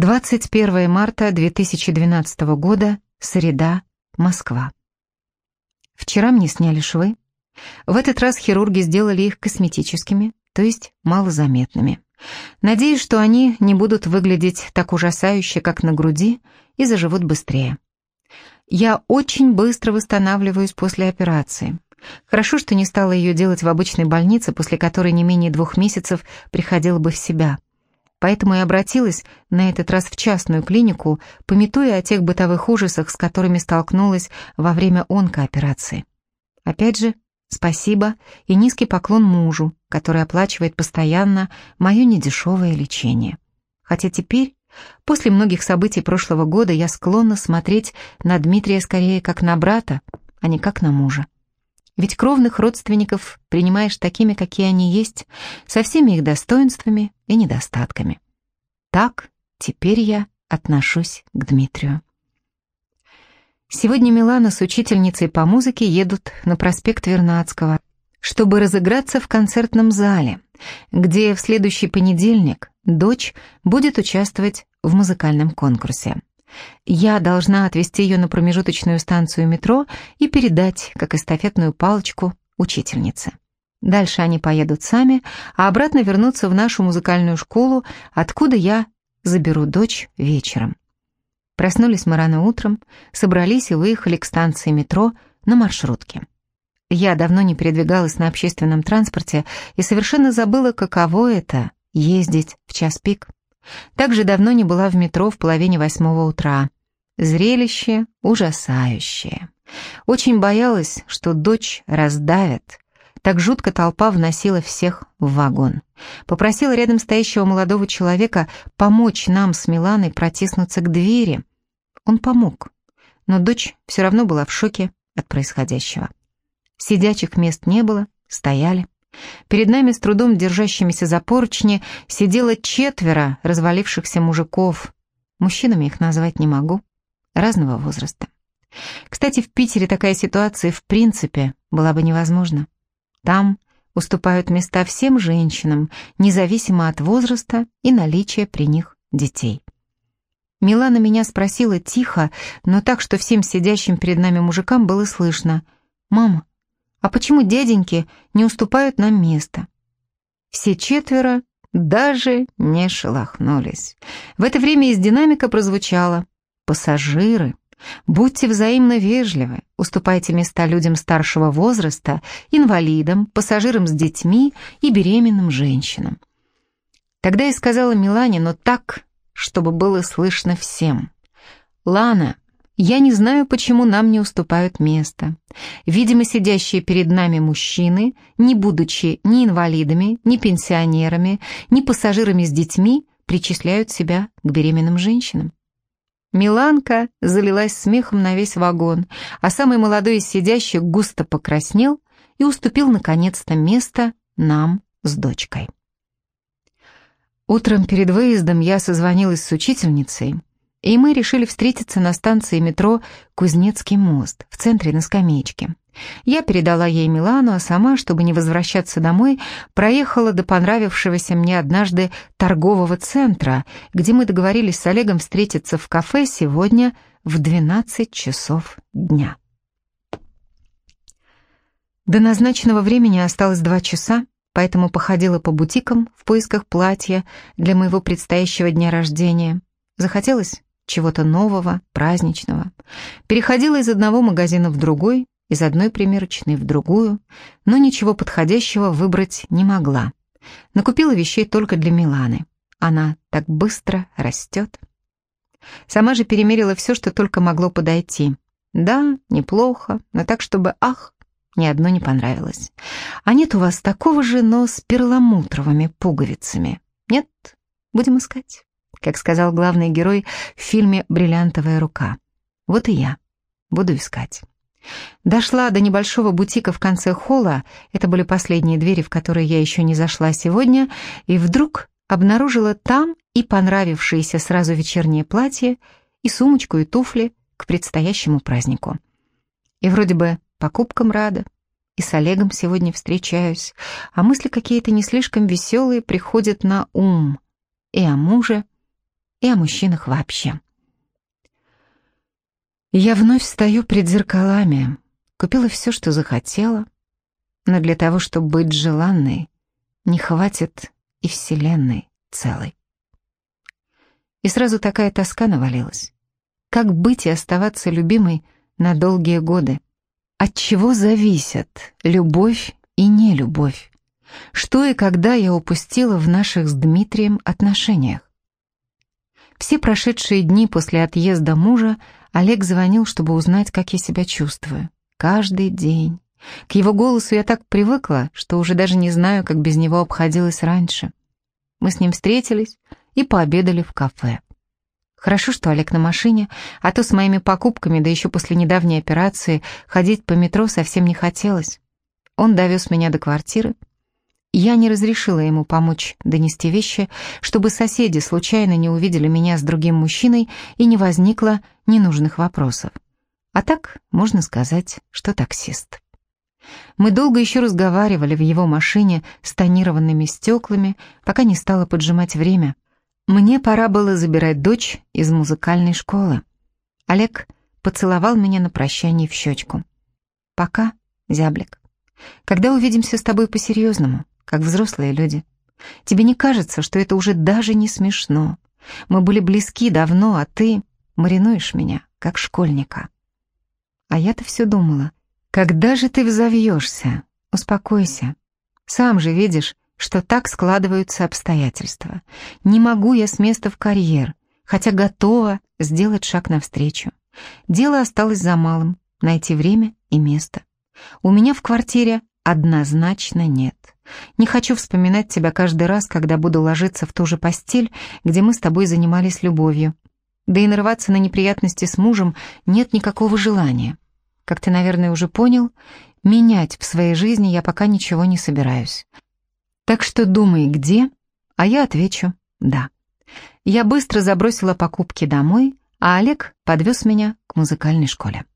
21 марта 2012 года, среда, Москва. Вчера мне сняли швы. В этот раз хирурги сделали их косметическими, то есть малозаметными. Надеюсь, что они не будут выглядеть так ужасающе, как на груди, и заживут быстрее. Я очень быстро восстанавливаюсь после операции. Хорошо, что не стала ее делать в обычной больнице, после которой не менее двух месяцев приходила бы в себя – Поэтому и обратилась на этот раз в частную клинику, пометуя о тех бытовых ужасах, с которыми столкнулась во время онкооперации. Опять же, спасибо и низкий поклон мужу, который оплачивает постоянно мое недешевое лечение. Хотя теперь, после многих событий прошлого года, я склонна смотреть на Дмитрия скорее как на брата, а не как на мужа. Ведь кровных родственников принимаешь такими, какие они есть, со всеми их достоинствами и недостатками. Так теперь я отношусь к Дмитрию. Сегодня Милана с учительницей по музыке едут на проспект Вернадского, чтобы разыграться в концертном зале, где в следующий понедельник дочь будет участвовать в музыкальном конкурсе. Я должна отвезти ее на промежуточную станцию метро и передать, как эстафетную палочку, учительнице. Дальше они поедут сами, а обратно вернутся в нашу музыкальную школу, откуда я заберу дочь вечером. Проснулись мы рано утром, собрались и выехали к станции метро на маршрутке. Я давно не передвигалась на общественном транспорте и совершенно забыла, каково это — ездить в час пик. Также давно не была в метро в половине восьмого утра. Зрелище ужасающее. Очень боялась, что дочь раздавят. Так жутко толпа вносила всех в вагон. Попросила рядом стоящего молодого человека помочь нам с Миланой протиснуться к двери. Он помог, но дочь все равно была в шоке от происходящего. Сидячих мест не было, стояли. Перед нами, с трудом держащимися за поручни, сидело четверо развалившихся мужиков. Мужчинами их назвать не могу. Разного возраста. Кстати, в Питере такая ситуация в принципе была бы невозможна. Там уступают места всем женщинам, независимо от возраста и наличия при них детей. Милана меня спросила тихо, но так, что всем сидящим перед нами мужикам было слышно. «Мама, а почему дяденьки не уступают нам место? Все четверо даже не шелохнулись. В это время из динамика прозвучало «Пассажиры, будьте взаимно вежливы, уступайте места людям старшего возраста, инвалидам, пассажирам с детьми и беременным женщинам». Тогда я сказала Милане, но так, чтобы было слышно всем. «Лана, я не знаю, почему нам не уступают место. Видимо, сидящие перед нами мужчины, не будучи ни инвалидами, ни пенсионерами, ни пассажирами с детьми, причисляют себя к беременным женщинам. Миланка залилась смехом на весь вагон, а самый молодой из сидящих густо покраснел и уступил наконец-то место нам с дочкой. Утром перед выездом я созвонилась с учительницей, и мы решили встретиться на станции метро Кузнецкий мост, в центре на скамеечке. Я передала ей Милану, а сама, чтобы не возвращаться домой, проехала до понравившегося мне однажды торгового центра, где мы договорились с Олегом встретиться в кафе сегодня в 12 часов дня. До назначенного времени осталось два часа, поэтому походила по бутикам в поисках платья для моего предстоящего дня рождения. Захотелось чего-то нового, праздничного. Переходила из одного магазина в другой, из одной примерочной в другую, но ничего подходящего выбрать не могла. Накупила вещей только для Миланы. Она так быстро растет. Сама же перемерила все, что только могло подойти. Да, неплохо, но так, чтобы ах, ни одно не понравилось. А нет у вас такого же, но с перламутровыми пуговицами? Нет? Будем искать как сказал главный герой в фильме «Бриллиантовая рука». Вот и я буду искать. Дошла до небольшого бутика в конце холла, это были последние двери, в которые я еще не зашла сегодня, и вдруг обнаружила там и понравившееся сразу вечернее платье, и сумочку, и туфли к предстоящему празднику. И вроде бы покупкам рада, и с Олегом сегодня встречаюсь, а мысли какие-то не слишком веселые приходят на ум, и о муже, и о мужчинах вообще. Я вновь стою пред зеркалами, купила все, что захотела, но для того, чтобы быть желанной, не хватит и вселенной целой. И сразу такая тоска навалилась. Как быть и оставаться любимой на долгие годы? От чего зависят любовь и нелюбовь? Что и когда я упустила в наших с Дмитрием отношениях? Все прошедшие дни после отъезда мужа Олег звонил, чтобы узнать, как я себя чувствую. Каждый день. К его голосу я так привыкла, что уже даже не знаю, как без него обходилась раньше. Мы с ним встретились и пообедали в кафе. Хорошо, что Олег на машине, а то с моими покупками, да еще после недавней операции, ходить по метро совсем не хотелось. Он довез меня до квартиры. Я не разрешила ему помочь донести вещи, чтобы соседи случайно не увидели меня с другим мужчиной и не возникло ненужных вопросов. А так, можно сказать, что таксист. Мы долго еще разговаривали в его машине с тонированными стеклами, пока не стало поджимать время. Мне пора было забирать дочь из музыкальной школы. Олег поцеловал меня на прощание в щечку. «Пока, зяблик. Когда увидимся с тобой по-серьезному, как взрослые люди? Тебе не кажется, что это уже даже не смешно? Мы были близки давно, а ты маринуешь меня, как школьника». А я-то все думала, когда же ты взовьешься? Успокойся. Сам же видишь, что так складываются обстоятельства. Не могу я с места в карьер, хотя готова сделать шаг навстречу. Дело осталось за малым — найти время и место. У меня в квартире однозначно нет. Не хочу вспоминать тебя каждый раз, когда буду ложиться в ту же постель, где мы с тобой занимались любовью. Да и нарываться на неприятности с мужем нет никакого желания. Как ты, наверное, уже понял, менять в своей жизни я пока ничего не собираюсь. Так что думай, где, а я отвечу «да». Я быстро забросила покупки домой, а Олег подвез меня к музыкальной школе.